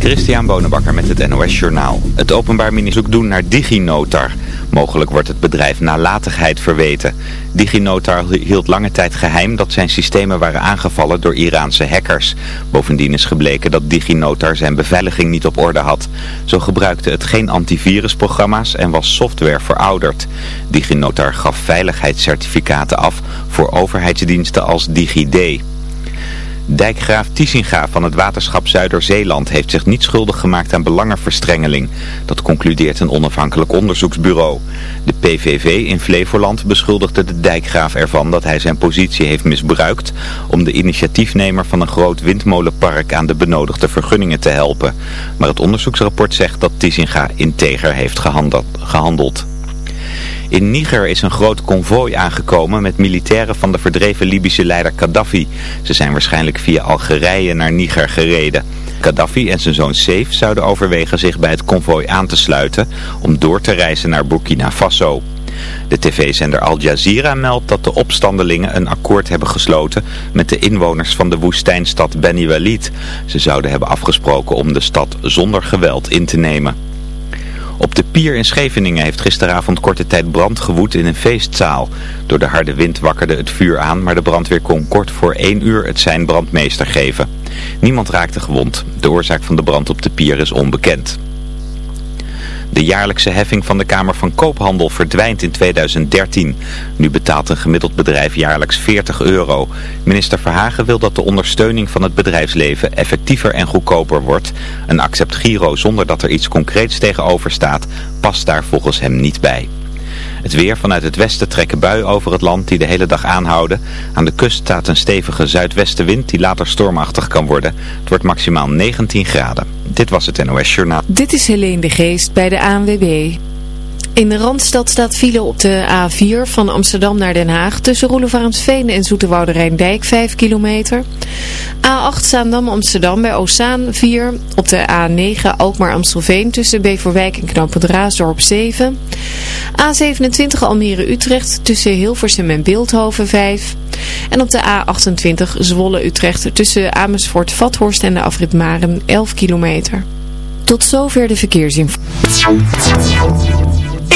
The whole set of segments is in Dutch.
Christian Bonenbakker met het NOS Journaal. Het Openbaar Ministerie doen naar DigiNotar. Mogelijk wordt het bedrijf nalatigheid verweten. DigiNotar hield lange tijd geheim dat zijn systemen waren aangevallen door Iraanse hackers. Bovendien is gebleken dat DigiNotar zijn beveiliging niet op orde had. Zo gebruikte het geen antivirusprogramma's en was software verouderd. DigiNotar gaf veiligheidscertificaten af voor overheidsdiensten als DigiD. Dijkgraaf Tiesinga van het waterschap Zuiderzeeland heeft zich niet schuldig gemaakt aan belangenverstrengeling. Dat concludeert een onafhankelijk onderzoeksbureau. De PVV in Flevoland beschuldigde de dijkgraaf ervan dat hij zijn positie heeft misbruikt om de initiatiefnemer van een groot windmolenpark aan de benodigde vergunningen te helpen. Maar het onderzoeksrapport zegt dat Tiesinga integer heeft gehandeld. In Niger is een groot konvooi aangekomen met militairen van de verdreven Libische leider Gaddafi. Ze zijn waarschijnlijk via Algerije naar Niger gereden. Gaddafi en zijn zoon Saif zouden overwegen zich bij het konvooi aan te sluiten om door te reizen naar Burkina Faso. De tv-zender Al Jazeera meldt dat de opstandelingen een akkoord hebben gesloten met de inwoners van de woestijnstad Beni Walid. Ze zouden hebben afgesproken om de stad zonder geweld in te nemen. Op de pier in Scheveningen heeft gisteravond korte tijd brand gewoed in een feestzaal. Door de harde wind wakkerde het vuur aan, maar de brandweer kon kort voor één uur het zijn brandmeester geven. Niemand raakte gewond. De oorzaak van de brand op de pier is onbekend. De jaarlijkse heffing van de Kamer van Koophandel verdwijnt in 2013. Nu betaalt een gemiddeld bedrijf jaarlijks 40 euro. Minister Verhagen wil dat de ondersteuning van het bedrijfsleven effectiever en goedkoper wordt. Een accept Giro zonder dat er iets concreets tegenover staat, past daar volgens hem niet bij. Het weer vanuit het westen trekken buien over het land die de hele dag aanhouden. Aan de kust staat een stevige zuidwestenwind die later stormachtig kan worden. Het wordt maximaal 19 graden. Dit was het NOS Journaal. Dit is Helene de Geest bij de ANWB. In de Randstad staat file op de A4 van Amsterdam naar Den Haag tussen Roelevarensveen en Zoeterwoude Rijndijk 5 kilometer. A8 Zaandam Amsterdam bij Ozaan 4. Op de A9 Alkmaar Amstelveen tussen Beverwijk en Knoopend Raasdorp 7. A27 Almere Utrecht tussen Hilversum en Beeldhoven 5. En op de A28 Zwolle Utrecht tussen Amersfoort Vathorst en de afrit Maren 11 kilometer. Tot zover de verkeersinformatie.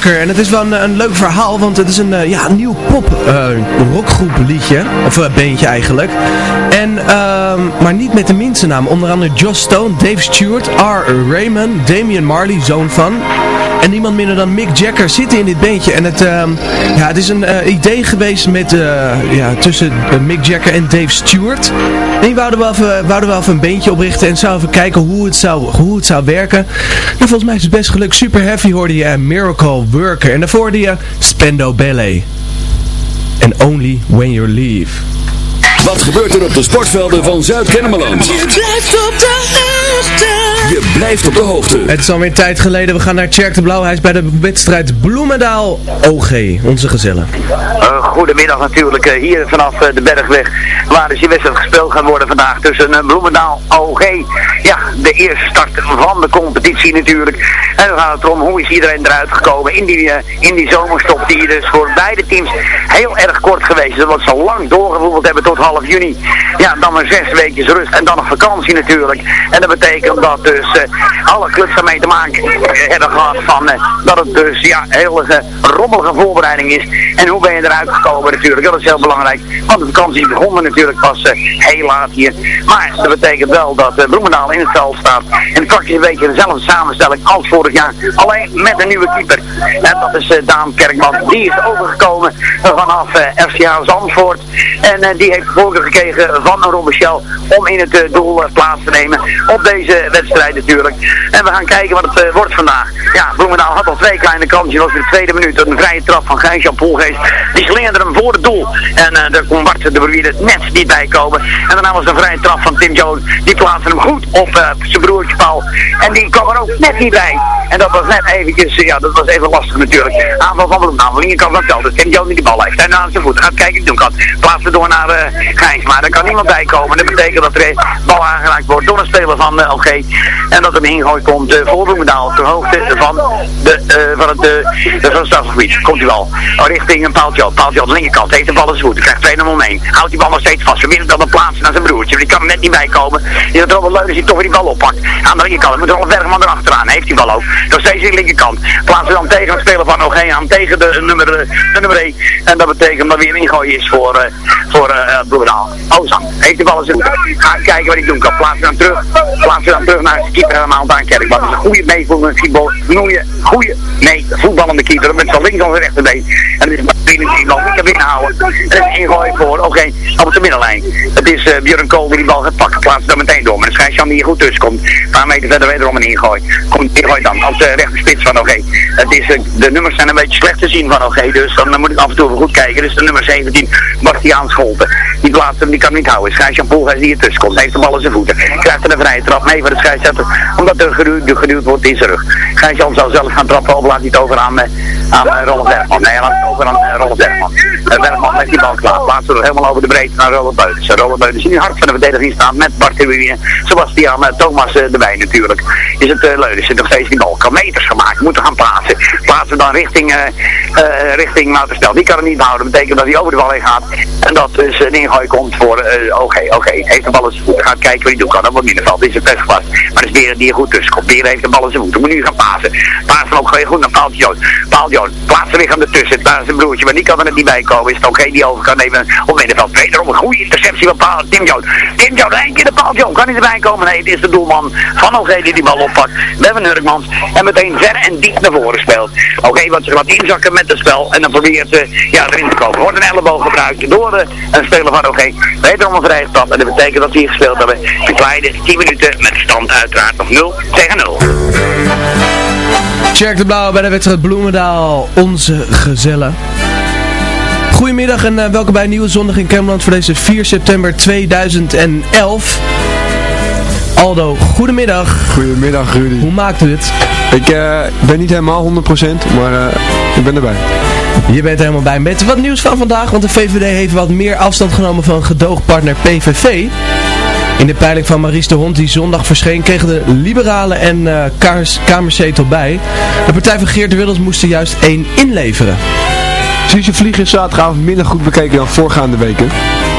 En het is wel een, een leuk verhaal, want het is een, eh, ja, nieuw pop uh, rockgroep liedje. Of uh, beentje eigenlijk. En, ehm, maar niet met de minste naam. Onder andere Josh Stone, Dave Stewart, R. Raymond, Damian Marley, zoon van. En niemand minder dan Mick Jagger zitten in dit beentje. En het, ehm, ja, het is een idee geweest met, ja, tussen Mick Jagger en Dave Stewart. En die wouden wel even, wouden wel even een beentje oprichten en zouden even kijken hoe het zou, hoe het zou werken. Nou, volgens mij is het best gelukt. Super Heavy hoorde je Miracle Worker. En daarvoor hoorde je Spendo Ballet. And Only When You Leave. Wat gebeurt er op de sportvelden van Zuid-Kennemerland? Je blijft op de hoogte. Je blijft op de hoogte. Het is alweer tijd geleden. We gaan naar Tjerk de Blauw. Hij is bij de wedstrijd Bloemendaal OG. Onze gezellen. Uh, goedemiddag natuurlijk. Uh, hier vanaf uh, de Bergweg. Waar dus die wedstrijd gespeeld gaat worden vandaag tussen Bloemendaal OG. Ja, de eerste start van de competitie natuurlijk. En dan gaat het erom hoe is iedereen eruit gekomen in die, in die zomerstop. Die dus voor beide teams heel erg kort geweest is. Omdat ze lang doorgevoerd hebben tot half juni. Ja, dan maar zes weken rust en dan nog vakantie natuurlijk. En dat betekent dat dus uh, alle clubs ermee te maken hebben gehad van uh, dat het dus ja, een hele uh, rommelige voorbereiding is. En hoe ben je eruit gekomen natuurlijk, dat is heel belangrijk. Want de vakantie begon natuurlijk pas heel laat hier. Maar dat betekent wel dat Bloemendaal in het veld staat. En praktisch een beetje dezelfde samenstelling als vorig jaar. Alleen met een nieuwe keeper. En dat is Daan Kerkman. Die is overgekomen vanaf FCA Zandvoort. En die heeft gekregen van Ron Michel om in het doel plaats te nemen op deze wedstrijd natuurlijk. En we gaan kijken wat het uh, wordt vandaag. Ja, Bloemendaal had al twee kleine kansjes. was in de tweede minuut een vrije trap van Gijs-Jan Poelgeest. Die slingerde hem voor het doel. En uh, daar kon Bart de Bruier net niet bij komen. En daarna was een vrije trap van Tim Jones. Die plaatste hem goed op zijn broertje Paul. En die kwam er ook net niet bij. En dat was net eventjes, ja, dat was even lastig natuurlijk. Aanval van Bloemendaal. Van linkerkant van het veld. Tim Jones die de bal heeft. En aan zijn voet. Gaat kijken, doen kan. Plaatsen door naar uh, Gijs. Maar er kan niemand bij komen. Dat betekent dat er bal aangeraakt wordt door een speler van uh, LG. En dat er een ingooi komt uh, voor Bloemendaal ter hoogte van, de, uh, van het, uh, van het strafgebied. Komt hij wel. Oh, richting een paaltje. Paaltje aan de linkerkant. Heeft de bal in zijn voet. Krijgt 2 om heen. Houdt die bal nog steeds vast. Vermindert dan een plaats naar zijn broertje. Die kan er net niet bij komen. Die dat Robert Leunens die toch weer die bal oppakt. Aan de linkerkant. Moet Rolf Bergman erachteraan. Heeft die bal ook. Nog steeds in de linkerkant. Plaatsen dan tegen het speler van OG aan. Tegen de nummer, de nummer 1. En dat betekent dat weer een ingooi is voor, uh, voor uh, Bloemendaal. Heeft die bal in zijn voet. Gaat kijken wat hij doen kan. Plaatsen dan terug. Plaatsen dan terug naar zijn keeper helemaal aan Kerkman. Dat is een goede meevoelende voetbal. Noeie, goede, nee, voetballende keeper. Met zijn links of rechterbeen. En het is binnen die bal kan binnenhouden. En het is ingooi voor, okay, op de middenlijn. Het is uh, Björn Kool die die bal gaat pakken. Plaatsen dan meteen door. Maar de schijnjan die hier goed tussen komt. Een paar meter verder wederom een ingooi. Komt ingooi dan op de rechter spits van oké. Het is, uh, de nummers zijn een beetje slecht te zien van oké. Dus dan moet ik af en toe goed kijken. Dus de nummer 17, Bastiaan Scholten. Die plaatst hem, die kan niet houden. Schijnsjan Poelgeest die hier tussen komt. Heeft de bal in zijn voeten. Krijgt er een vrije trap mee voor de scheidsrechter. Omdat er geduwd, wordt in zijn rug. Gijs-Jan zou zelf gaan trappen of laat hij het over aan, uh, aan uh, Rolf Bergman. Nee, laat over aan uh, Rolf Bergman. Uh, met die bal klaar. Plaatst er helemaal over de breedte naar Rolf Beuters. Rolf Beuters in het hart van de verdediging staat met Bart Wieën, Sebastian Thomas erbij natuurlijk. Is het uh, leuk. Is nog steeds die bal. Kan meters gemaakt. Moeten gaan plaatsen. Plaatsen dan richting, richting Mouterstel. Die kan het niet houden. Betekent dat hij over de bal heen gaat. En dat dus een ingooi komt voor oké, oké. Heeft de bal in zijn voet. Gaat kijken wat hij doen kan. Dat wordt middenveld. Is het best. Maar het is weer die er goed tussen komt. Weer heeft de bal in zijn voet. Moet nu gaan pasen. Pasen ook gewoon goed naar Paul Jones. Paul Jones. Plaatsen liggen ertussen. Daar is zijn broertje. Maar die kan er niet bij komen. Is het oké die over kan nemen op middenveld. Wederom een goede interceptie van Paul, Tim Jones. Tim Jones. één keer de Paul Jones. Kan niet erbij komen. Nee, het is de doelman van OG die die bal oppakt. We hebben Hurkmans. En meteen ver en diep naar voren speelt. Oké, okay, wat ze wat inzakken met het spel. En dan probeert ze ja, erin te komen. Wordt een elleboog gebruikt door uh, een speler van OG. Wederom een vrije stap. En dat betekent dat we hier gespeeld hebben. De kleine 10 minuten met stand uiteraard nog 0 tegen 0. Tjerk de Blauw bij de wedstrijd Bloemendaal, onze gezellen. Goedemiddag en uh, welkom bij een nieuwe zondag in Kermeland voor deze 4 september 2011. Aldo, goedemiddag. Goedemiddag Rudy. Hoe maakt u het? Ik uh, ben niet helemaal 100%, maar uh, ik ben erbij. Je bent er helemaal bij. Met wat nieuws van vandaag, want de VVD heeft wat meer afstand genomen van gedoogpartner PVV. In de peiling van Maries de Hond die zondag verscheen kregen de liberalen en uh, kamerszetel bij. De partij van Geert Wilders moest er juist één inleveren. Siege Vliegen is zaterdagavond minder goed bekeken dan voorgaande weken.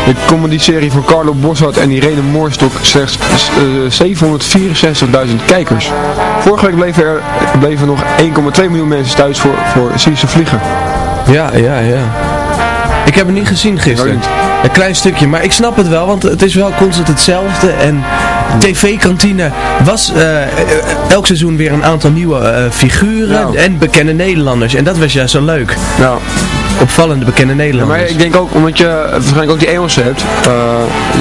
De comedy-serie van Carlo Boshart en Irene Moorstok slechts eh, 764.000 kijkers. Vorige week bleven er bleven nog 1,2 miljoen mensen thuis voor, voor Vliegen. Ja, ja, ja. Ik heb het niet gezien gisteren. Een klein stukje, maar ik snap het wel, want het is wel constant hetzelfde. En TV-kantine was eh, eh, elk seizoen weer een aantal nieuwe eh, figuren en bekende Nederlanders. En dat was juist zo leuk. Ja. Opvallende bekende Ja, Nederlanders. maar ik denk ook, omdat je waarschijnlijk ook die Engelsen hebt,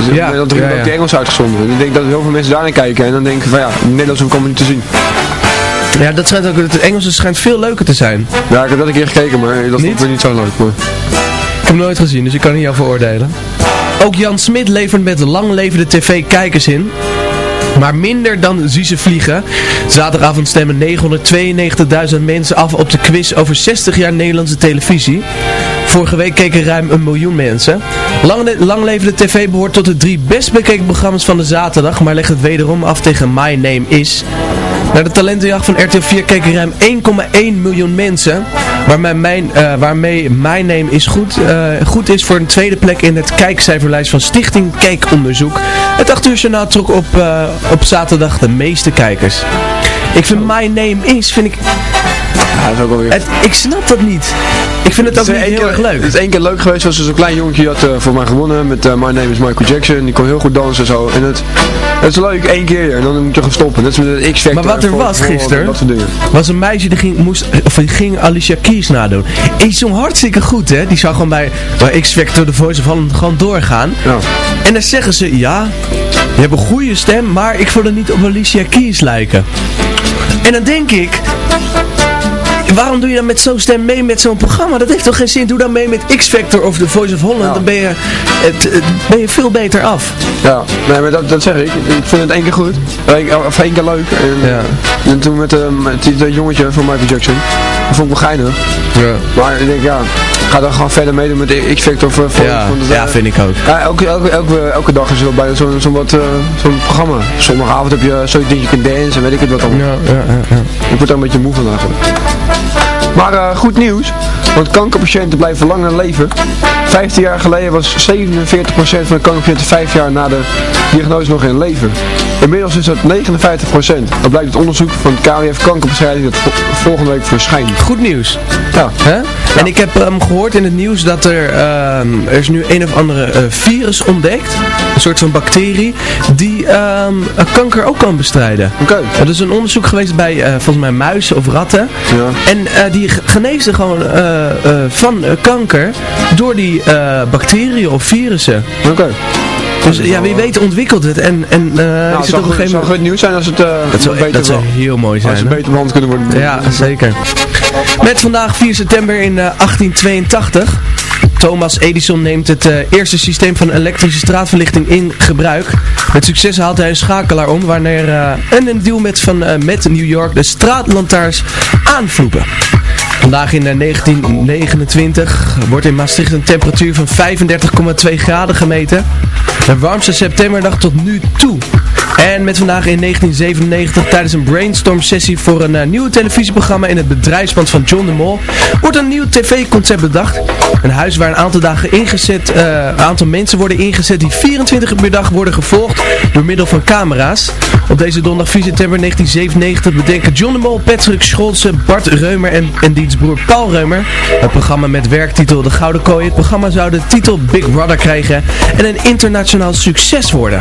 dus Ja, dat er ja, ook die Engels uitgezonden. Ik denk dat heel veel mensen daarin kijken en dan denken van ja, Nederlands hoef ik allemaal niet te zien. Ja, dat schijnt ook, het Engelse schijnt veel leuker te zijn. Ja, ik heb dat een keer gekeken, maar dat vond ik niet zo leuk. Maar... Ik heb hem nooit gezien, dus ik kan niet jou veroordelen. Ook Jan Smit levert met lang levende tv kijkers in. Maar minder dan Zieze Vliegen. Zaterdagavond stemmen 992.000 mensen af op de quiz over 60 jaar Nederlandse televisie. Vorige week keken ruim een miljoen mensen. Lang, lang levende tv behoort tot de drie best bekeken programma's van de zaterdag, maar legt het wederom af tegen My Name Is. Naar de talentenjacht van RTL 4 keken ruim 1,1 miljoen mensen. Waarmee mijn, eh, waarmee mijn Name is goed, eh, goed is voor een tweede plek in het kijkcijferlijst van Stichting Kijkonderzoek. Het 8 uur journaal trok op, eh, op zaterdag de meeste kijkers. Ik vind My Name Is, vind ik... Ja, dat is ook wel weer... Het, ik snap dat niet. Ik vind het ook is niet heel keer- erg leuk. Het is één keer leuk geweest, zoals zo'n klein jongetje had eh, voor mij gewonnen met eh, My Name is Michael Jackson. Die kon heel goed dansen en zo. En het, het is leuk één keer en dan moet je gaan stoppen. Net als met het X-Factor. Maar wat er voor- was gisteren, Dat was een meisje die ging, moest, of die ging Alicia Keys nadoen. En die zong hartstikke goed, hè. Die zou gewoon bij, bij X-Factor de Voice of Holland gewoon doorgaan. Ja. En dan zeggen ze, ja, je hebt een goede stem, maar ik wil er niet op Alicia Keys lijken. En dan denk ik, waarom doe je dan met zo'n stem mee met zo'n programma? Dat heeft toch geen zin? Doe dan mee met X-Factor of The Voice of Holland, dan ben je, het, het- ben je veel beter af. Ja, nee, maar dat, dat zeg ik. Ik vind het één keer goed. Of één keer leuk. En, Ja. en toen met, eh, met dat jongetje van Michael Jackson. Dat vond ik wel geinig. Ja. Maar ik denk, ja, ga dan gewoon verder meedoen met X-Factor. Voor, voor, Ja, voor de- ja, vind ik ook. Ja, elke, elke, elke, elke dag is er wel bijna zo'n zo wat, eh, zo'n programma. Zondagavond heb je zo'n ding, je kunt dansen en weet ik het wat allemaal. Ja, ja, ja, ja. Ik word er een beetje moe van eigenlijk. Maar eh, goed nieuws, want kankerpatiënten blijven langer leven. 15 jaar geleden was 47% van de kankerpatiënten 5 jaar na de diagnose nog in leven. Inmiddels is dat 59%. Dat blijkt uit onderzoek van het KWF Kankerbestrijding dat vo- volgende week verschijnt. Goed nieuws. Ja. Hè? En ik heb ehm, gehoord in het nieuws dat er, ehm, er is nu een of andere eh, virus ontdekt. Een soort van bacterie die ehm, eh, kanker ook kan bestrijden. Oké. Er is een onderzoek geweest bij eh, volgens mij muizen of ratten. Ja. En eh, die ge- genezen gewoon van kanker door die bacteriën of virussen. Oké. Dus ja, wie weet ontwikkelt het. En, en eh, Nou, is het het zou op een goed, gegeven zou moment... goed nieuws zijn als het eh, Dat zou, beter dat zou wel- heel mooi zijn. als ze hè? beter behandeld kunnen worden. Ja, zeker. Met vandaag 4 september in eh, 1882. Thomas Edison neemt het eh, eerste systeem van elektrische straatverlichting in gebruik. Met succes haalt hij een schakelaar om wanneer eh, en een deal met, van, eh, met New York de straatlantaarns aanvloepen. Vandaag in eh, 1929 wordt in Maastricht een temperatuur van 35,2 graden gemeten. De warmste septemberdag tot nu toe. En met vandaag in 1997 tijdens een brainstorm sessie voor een eh, nieuw televisieprogramma in het bedrijfspand van John de Mol wordt een nieuw tv-concept bedacht. Een huis waar een aantal dagen ingezet, een aantal mensen worden ingezet die 24 uur per dag worden gevolgd door middel van camera's. Op deze donderdag 4 september 1997 bedenken John de Mol, Patrick Scholze, Bart Reumer en, en diens broer Paul Reumer het programma met werktitel De Gouden Kooi. Het programma zou de titel Big Brother krijgen en een internationaal succes worden.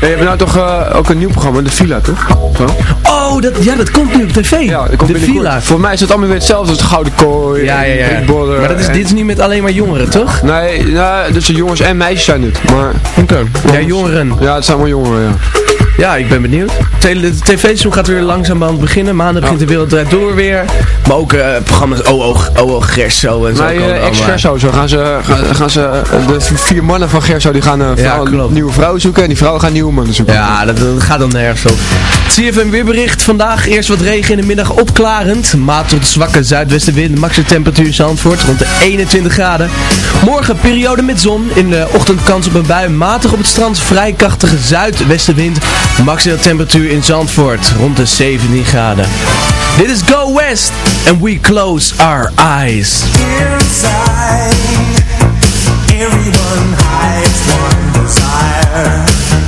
Ja, je hebt nou toch eh, ook een nieuw programma, De Villa toch? Zo? Oh, dat, ja, dat komt nu op tv. Ja, dat komt de. Villa. Voor mij is het allemaal weer hetzelfde als de Gouden Kooi. Ja, ja, ja. Maar dat is, en- dit is niet met alleen maar jongeren, toch? Nee, nou, dus de jongens en meisjes zijn het. Maar, Oké. Ja, jongeren. ja, het zijn allemaal jongeren, ja. Ja, ik ben benieuwd. De tv-seizoen gaat weer langzaam beginnen. Maandag begint de wereld draait door weer. Maar ook eh, programma's OO, Gerso en zo. Nee, uh, allemaal. ex-Gerso, zo gaan ze, gaan, gaan ze, eh, de vier mannen van Gerso, die gaan eh, vrouw- klopt. nieuwe vrouwen zoeken en die vrouwen gaan nieuwe mannen zoeken. Ja, dat, dat gaat dan nergens op. CFM weerbericht. Vandaag eerst wat regen in de middag opklarend. Maat tot zwakke zuidwestenwind. Maximum temperatuur Zandvoort rond de 21 graden. Morgen periode met zon. In de ochtend kans op een bui. Matig op het strand. Vrij krachtige zuidwestenwind. Maximale temperatuur in Zandvoort rond de 17 graden. Dit is Go West and we close our eyes. Inside, everyone hides one desire.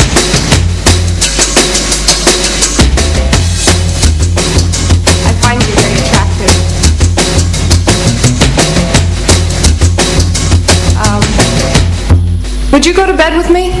go to bed with me?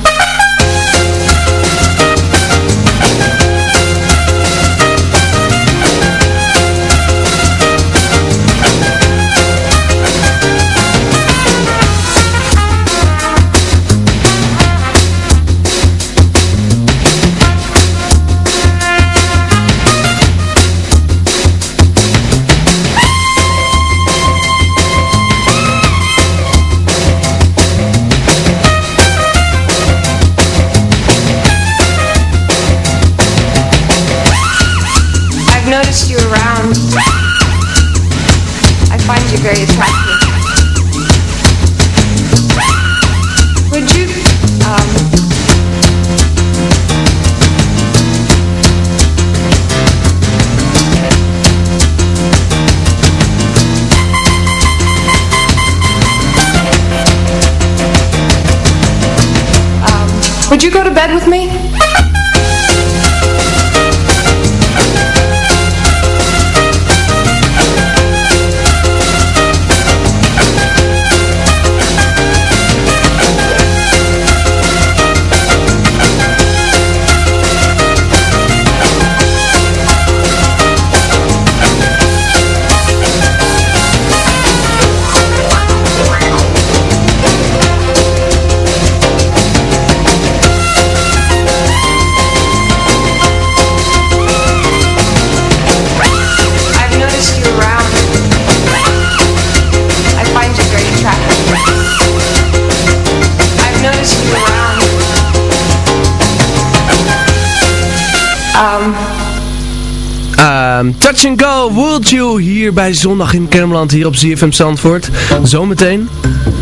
bij Zondag in Kermeland hier op ZFM Zandvoort. Zometeen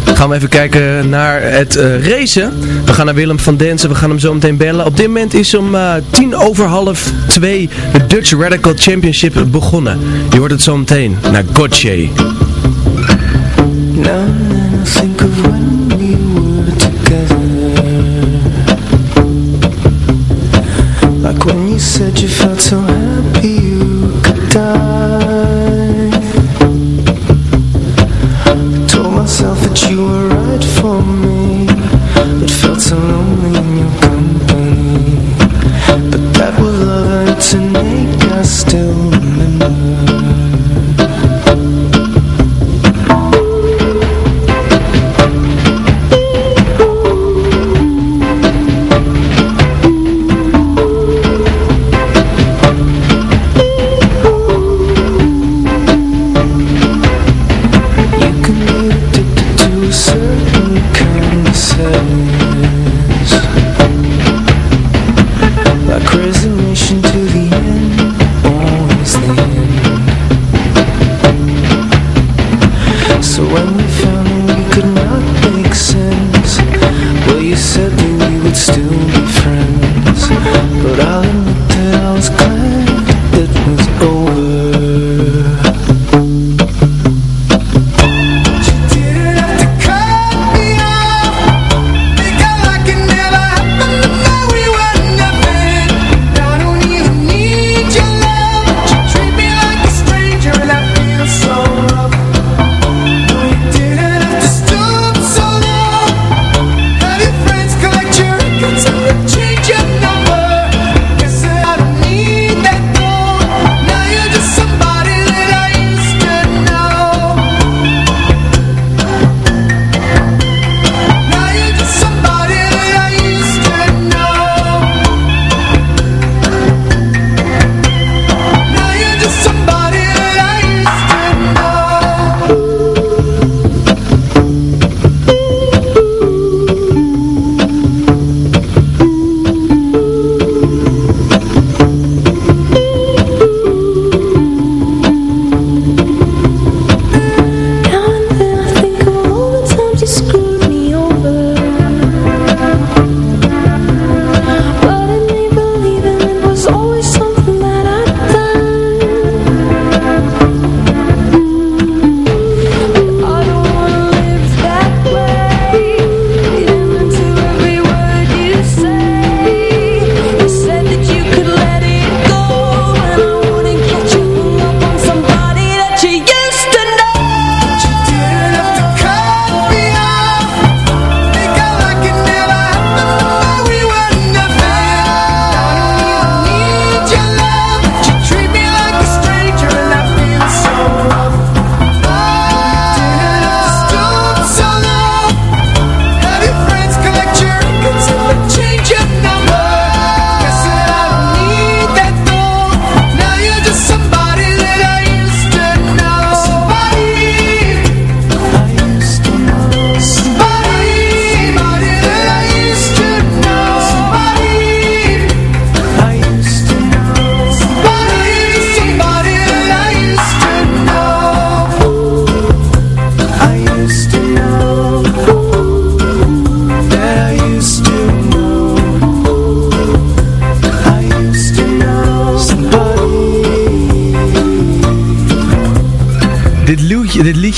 gaan we even kijken naar het uh, racen. We gaan naar Willem van Densen, we gaan hem zo meteen bellen. Op dit moment is om uh, tien over half twee de Dutch Radical Championship begonnen. Je hoort het zo meteen naar Gotje.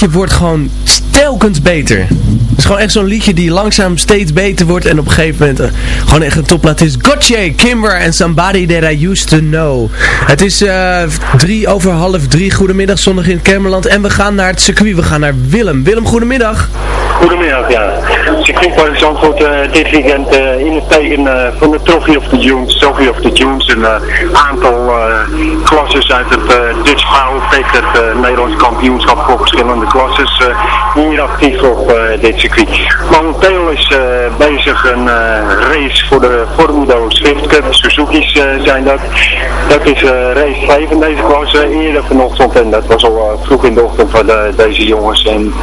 Liedje wordt gewoon telkens beter. Het is gewoon echt zo'n liedje die langzaam steeds beter wordt en op een gegeven moment eh, gewoon echt een topplaat is. Gotcha, Kimber en Somebody That I Used To Know. Het is eh, drie over half drie. Goedemiddag, zondag in Kermeland. En we gaan naar het circuit. We gaan naar Willem. Willem, goedemiddag. Goedemiddag, ja. Circuitpark Zandvoort uh, dit weekend uh, in het teken uh, van de Trophy of the Dunes. Trophy of the Dunes, een aantal klasses uit het Dutch Power Pack, het Nederlands kampioenschap voor verschillende klasses, hier actief op dit circuit. Momenteel is bezig een race voor de Formudo Swift Cup, Suzuki's zijn dat. Dat is race 5 in deze klasse, eerder vanochtend en dat was al vroeg in de ochtend van de, deze jongens en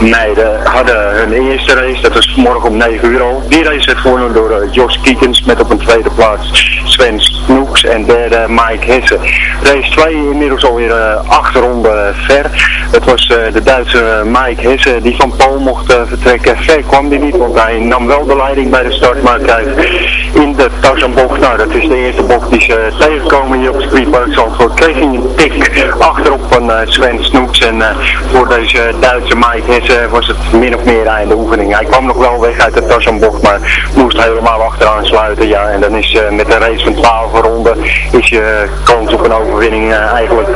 meiden hadden hun eerste race, dat was vanmorgen om 9 uur al. Die race werd gewonnen door uh, Jos Kiekens met op een tweede plaats Sven Snoeks en derde Mike Hesse. Race 2 inmiddels alweer uh, acht ronden ver. Het was uh, de Duitse Mike Hesse die van Paul mocht vertrekken. Ver kwam hij niet, want hij nam wel de leiding bij de start, maar kijk, in de Tarzanbocht, nou dat is de eerste bocht die ze tegenkomen hier op circuitpark Zandvoort, kreeg hij een tik achterop van Sven Snoeks en voor deze Duitse Mike was het min of meer aan de oefening. Hij kwam nog wel weg uit de Tarzanbocht, maar moest helemaal achteraan sluiten. Ja, en dan is uh, met een race van 12 ronden is je kans op een overwinning eigenlijk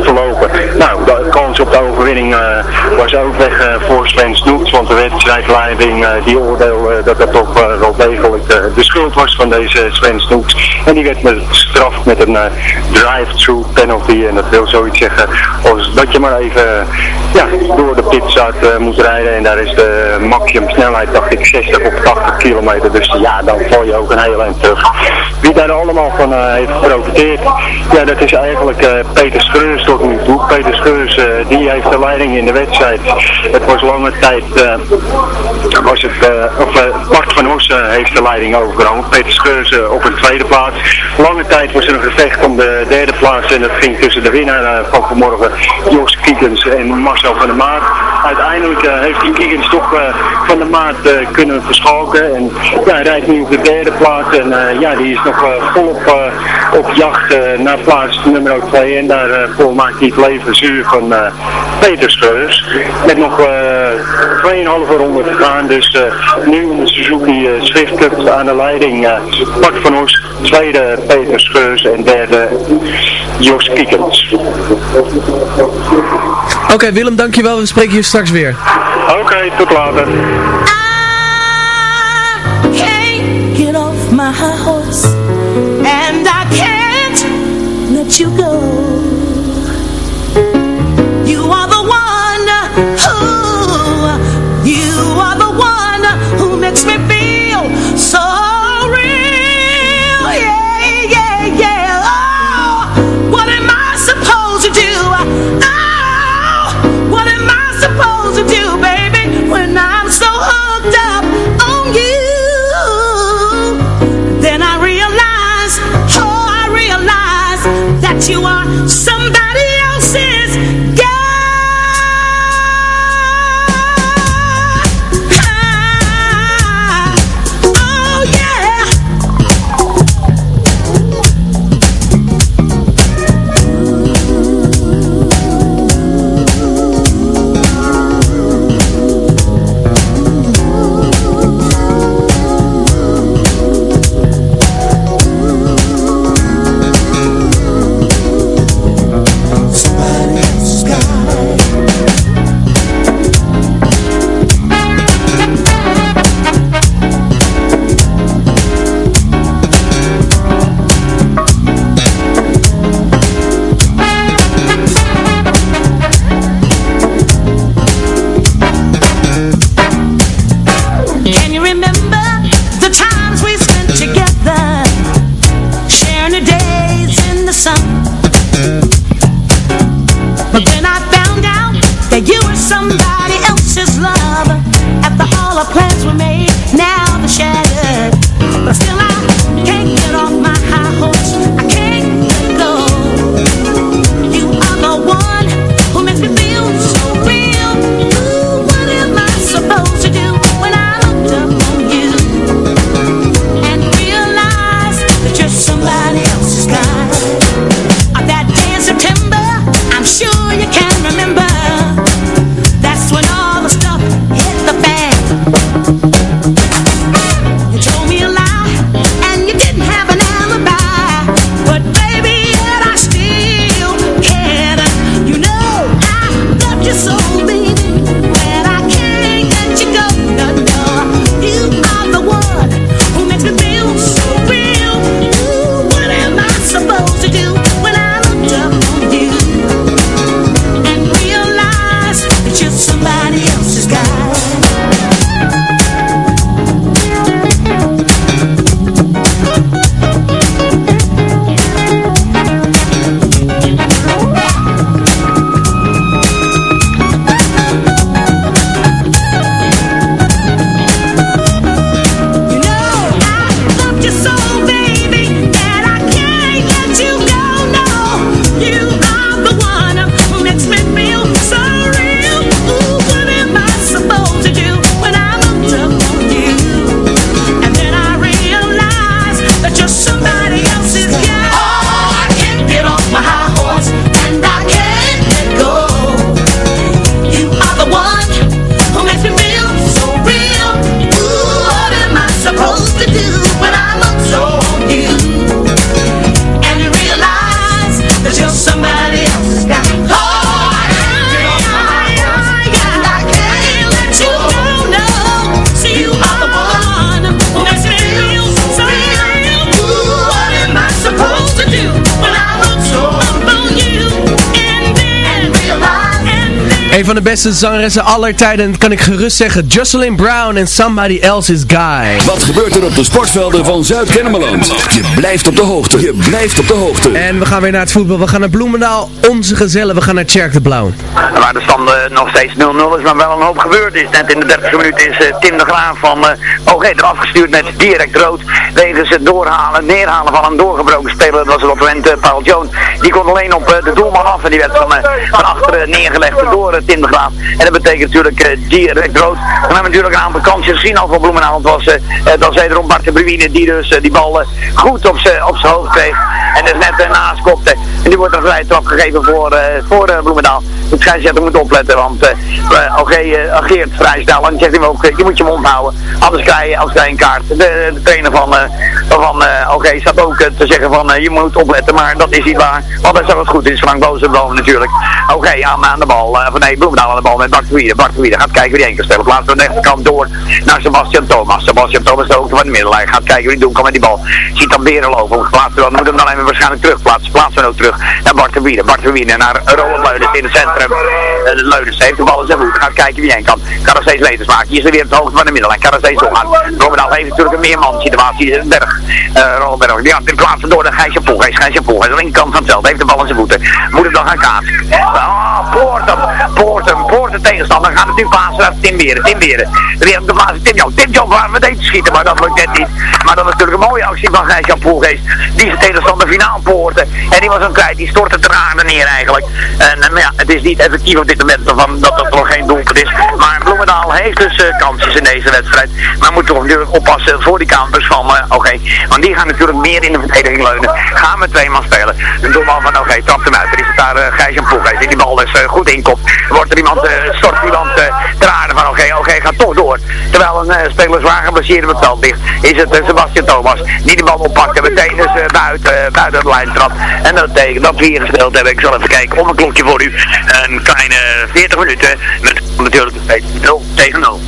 verlopen. Nou, de kans op de overwinning was ook weg voor Sven Snoeks, want wedstrijdleiding die oordeelde dat dat toch wel degelijk de schuld was van deze Sven Snoeks. En die werd met straf met een drive-through penalty. En dat wil zoiets zeggen als dat je maar even ja, door de pitstart moet rijden. En daar is de maximum snelheid, dacht ik, 60 of 80 kilometer. Dus ja, dan val je ook een heel eind terug. Wie daar allemaal van heeft geprofiteerd, ja, dat is eigenlijk Peter Schreurs tot nu toe. Peter Schreurs, die heeft de leiding in de wedstrijd. Het was lange tijd, was het, of Bart van Hossen heeft de leiding overgenomen. Peter Schreurs op een tweede plaats. Lange tijd was er een gevecht om de derde plaats en dat ging tussen de winnaar van vanmorgen, Jos Kiekens en Marcel van der Maat. Uiteindelijk heeft die Kiekens toch uh, van de maat uh, kunnen verschalken. En hij rijdt nu op de derde plaats. En uh, ja, die is nog volop op jacht naar plaats nummer 2. En daarvoor maakt hij het leven zuur van Peter Scheurs. Met nog 2,5 gaan. Dus nu in de Suzuki Swift Cup aan de leiding. Bart van Os, tweede Peter Scheurs en derde Jos Kiekens. Oké okay, Willem, dankjewel. We spreken je straks weer. Oké, okay, tot later. I can't get off my horse And I can't let you go van de beste zangeressen aller tijden. En kan ik gerust zeggen, Jocelyn Brown en Somebody Else's Guy. Wat gebeurt er op de sportvelden van Zuid-Kennemerland? Je blijft op de hoogte. Je blijft op de hoogte. En we gaan weer naar het voetbal. We gaan naar Bloemendaal, onze gezellen. We gaan naar Tjerk de Blauw. Waar de stand eh, nog steeds 0-0 is, maar wel een hoop gebeurd is. Net in de 30 minuut is eh, Tim de Graaf van uh, OG eraf gestuurd met direct rood. Wegens het doorhalen, neerhalen van een doorgebroken speler. Dat was het opwend Paul Jones. Die kon alleen op de doelman af en die werd van, van achteren neergelegd door Tim de Graaf. En dat betekent natuurlijk direct rood. Dan hebben we natuurlijk een aantal kansen gezien al voor Bloemendaal. Het was, was wederom Bart de Bruine die dus die bal goed op op zijn hoofd kreeg. En dus net naast kopte. En die wordt een vrije trap gegeven voor, voor Bloemendaal. De scheidsrechter moet opletten, want uh, uh, ageert vrij snel. En zegt hij ook, je moet je mond houden, anders krijg je, anders krijg je een kaart. De, de trainer van, van OG staat ook te zeggen van, je moet opletten, maar dat is niet waar. Want dat is wat goed is, Frank Bozenboom natuurlijk. OG aan, aan de bal, van nee, Bloemendaal aan de bal met Bart Verwieden. Bart Verwieden gaat kijken wie die één kan stellen. Plaatsen we de rechterkant door naar Sebastian Thomas. Sebastian Thomas de hoogte van de middellijn. Gaat kijken wie doen kan met die bal. Ziet dan Beren lopen. Plaatsen we dan, moet hem dan waarschijnlijk terugplaatsen. Plaatsen we ook terug naar Bart Verwieden. Bart Verwieden naar Roland Leuders in het centrum. Uh, Leuders heeft de bal in zijn voet. Gaat kijken wie heen kan. Kan er steeds maken. Hier is er weer de hoogte van de middellijn. Kan er steeds doorgaan. Romendaal heeft natuurlijk een meerman situatie. in Berg. Uh, Roland Berg. Die gaat in plaats door de Gijsje Poel. Hij is Gijsje Poel. Hij is de linkerkant van het veld. Heeft de bal in zijn voeten. Moet hem dan gaan kaatsen. Ah, Poorten. Poorten. Poorten tegenstander. Gaat het nu pasen naar Tim Beren. Tim Beren. Weer op de plaats. Tim Jan. Tim Jan waar we te schieten. Maar dat lukt net niet. Maar dat was natuurlijk een mooie actie van Gijsje Poelgeest. Die zijn tegenstander finaal poorten. En die was een kwijt. Die stortte tranen neer eigenlijk. En uh, ja, het is niet effectief op dit moment van, dat het nog geen doelpunt is. Maar Bloemendaal heeft dus uh, kansjes in deze wedstrijd. Maar moet toch natuurlijk oppassen voor die campers van uh, oké. Want die gaan natuurlijk meer in de verdediging leunen. Gaan met twee man spelen. De doelman van oké, okay, trapt hem uit. Er is het daar uh, Gijs en Poel. Die bal dus goed inkomt. Wordt er iemand, stort iemand aarde van oké, oké, gaat toch door. Terwijl een speler zwaar geblesseerd op het veld ligt. Is het Sebastian Thomas die de bal oppakt en meteen dus buiten, buiten de lijn trapt. En dat betekent dat we hier gespeeld hebben. Ik zal even kijken om een klokje voor u. Een kleine 40 minuten met natuurlijk steeds 0 tegen 0.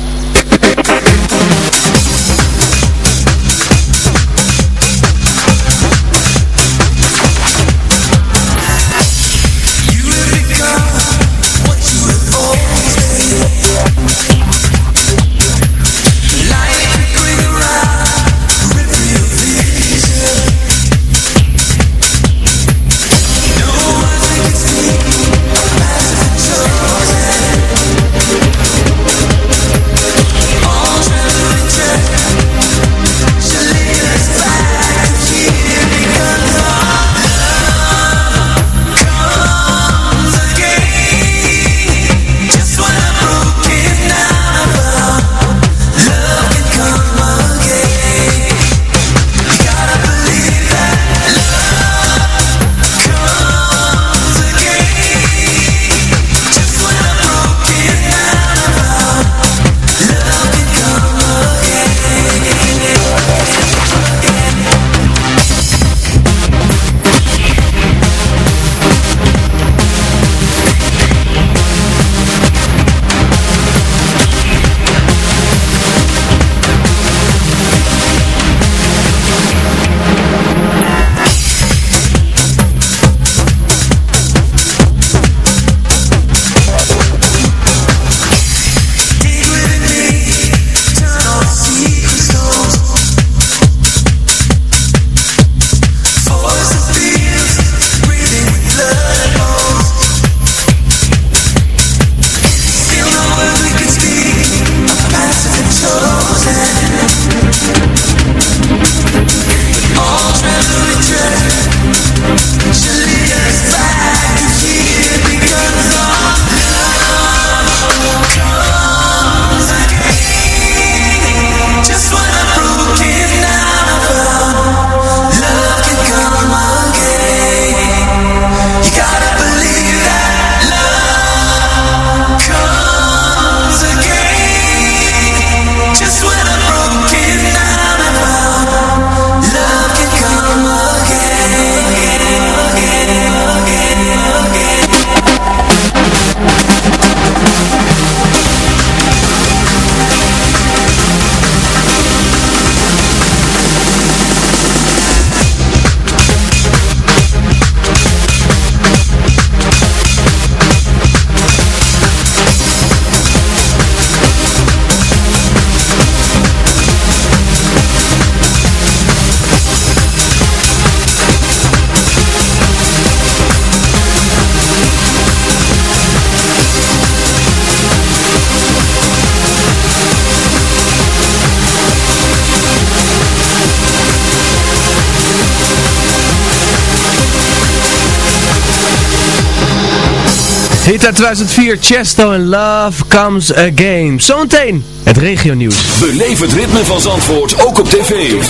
Hit uit 2004, Chesto en Love Comes Again. Zometeen het regionieuws. Beleef het ritme van Zandvoort ook op tv.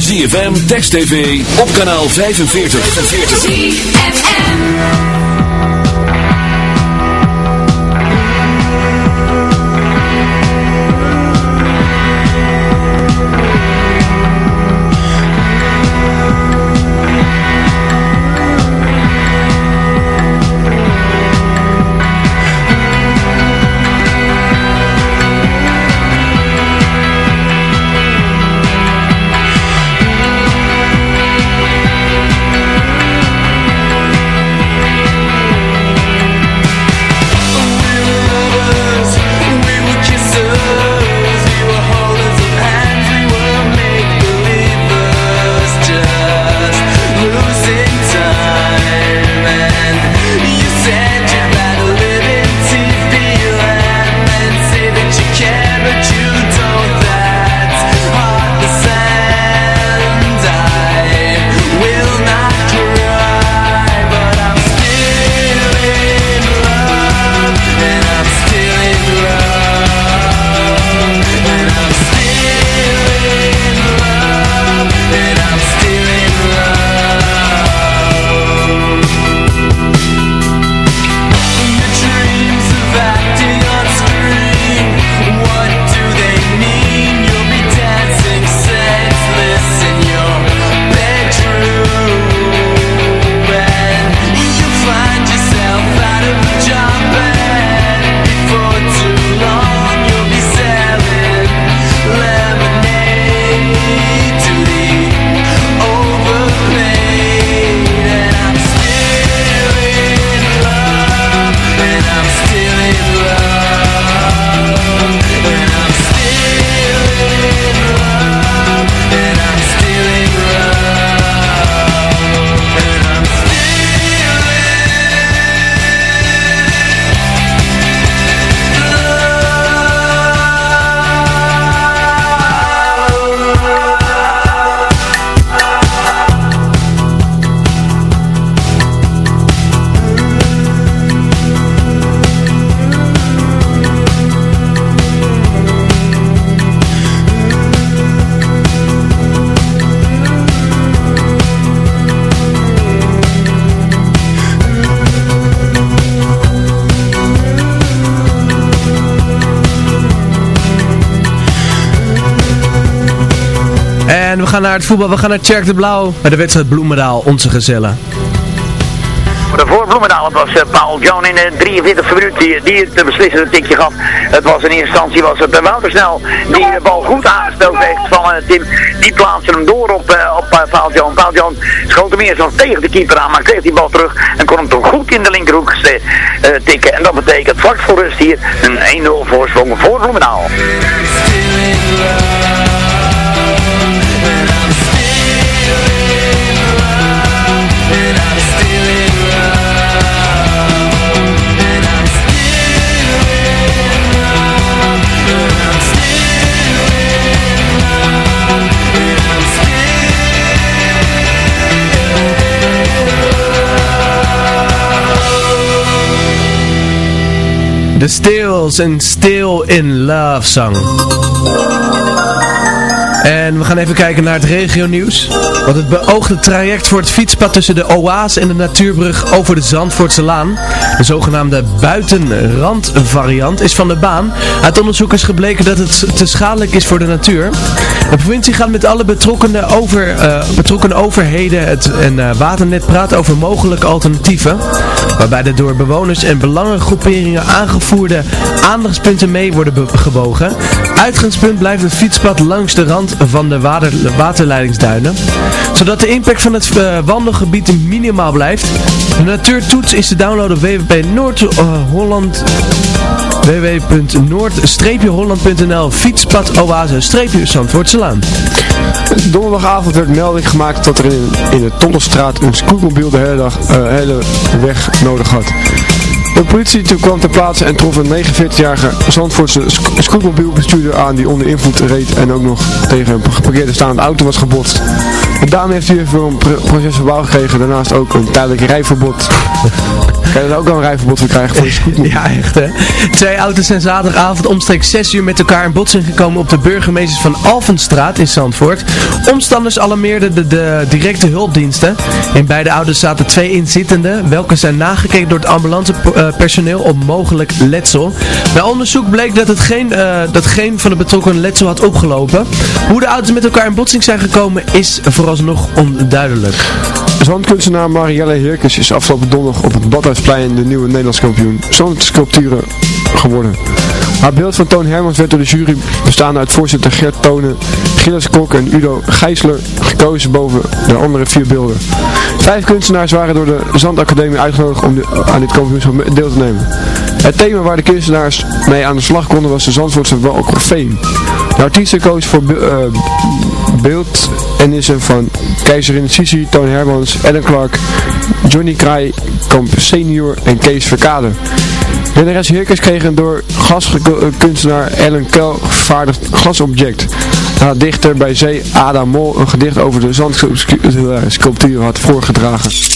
ZFM, Text TV, op kanaal 45. En we gaan naar het voetbal, we gaan naar Tjerk de Blauw bij de wedstrijd Bloemendaal, onze gezellen. Voor Bloemendaal, het was eh, Paul John in de 43 minuut die, die het beslissende tikje gaf. Het was in eerste instantie was het uh, Woutersnel die de bal goed aangestoken heeft van uh, Tim. Die plaatste hem door op, uh, op uh, Paul John. Paul John schoot hem eerst tegen de keeper aan, maar kreeg die bal terug en kon hem toch goed in de linkerhoek tikken. En dat betekent vlak voor rust hier een 1-0 voorsprong voor Bloemendaal. De Stills en Still in Love Song. En we gaan even kijken naar het regionieuws. Want het beoogde traject voor het fietspad tussen de Oase en de natuurbrug over de Zandvoortse Laan, de zogenaamde buitenrandvariant, is van de baan. Uit onderzoek is gebleken dat het te schadelijk is voor de natuur. De provincie gaat met alle betrokkenen, over, uh, betrokken overheden het, en uh, waternet praten over mogelijke alternatieven. Waarbij de door bewoners en belangengroeperingen aangevoerde aandachtspunten mee worden gebogen. Uitgangspunt blijft het fietspad langs de rand van de water, waterleidingsduinen. Zodat de impact van het uh, wandelgebied minimaal blijft. De natuurtoets is te downloaden op www Noord-Holland www.noord-holland.nl Fietspad Oase Zandvoortselaan. Donderdagavond werd melding gemaakt dat er in, de Tonnelstraat een scootmobiel de hele, dag, uh, hele weg nodig had. De politie toen kwam ter plaatse en trof een 49-jarige Zandvoortse scootmobielbestuurder aan die onder invloed reed en ook nog tegen een geparkeerde staande auto was gebotst. Dame heeft hier voor een pro- proces verbaal gekregen. Daarnaast ook een tijdelijk rijverbod. kan je er ook al een rijverbod voor krijgen voor je scootmobiel? Ja, echt hè. Twee auto's zijn zaterdagavond omstreeks 6 uur met elkaar in botsing gekomen op de burgemeesters van Alphenstraat in Zandvoort. Omstanders alarmeerden de, de directe hulpdiensten. In beide auto's zaten twee inzittenden, welke zijn nagekeken door het ambulancepersoneel op mogelijk letsel. Bij onderzoek bleek dat, het geen, eh, dat geen van de betrokkenen letsel had opgelopen. Hoe de auto's met elkaar in botsing zijn gekomen is vooralsnog onduidelijk. Zandkunstenaar Marielle Heerkens is afgelopen donderdag op het Badhuisplein de nieuwe Nederlands kampioen zandsculpturen geworden. Haar beeld van Toon Hermans werd door de jury bestaande uit voorzitter Gert Tonen, Gilles Kok en Udo Gijsler gekozen boven de andere vier beelden. Vijf kunstenaars waren door de Zandacademie uitgenodigd om aan dit kampioenschap deel te nemen. Het thema waar de kunstenaars mee aan de slag konden was de Zandvoortse Walk of. De artiesten koos voor eh, beeld en is een van Keizerin Sisi, Toon Hermans, Ellen Clark, Johnny Kraai, Kamp senior en Kees Verkade. Winnares Heerkens kreeg een door glaskunstenaar Ellen Kel gevaardigd glasobject. Nadat dichter bij zee Ada Mol een gedicht over de zandsculptuur had voorgedragen.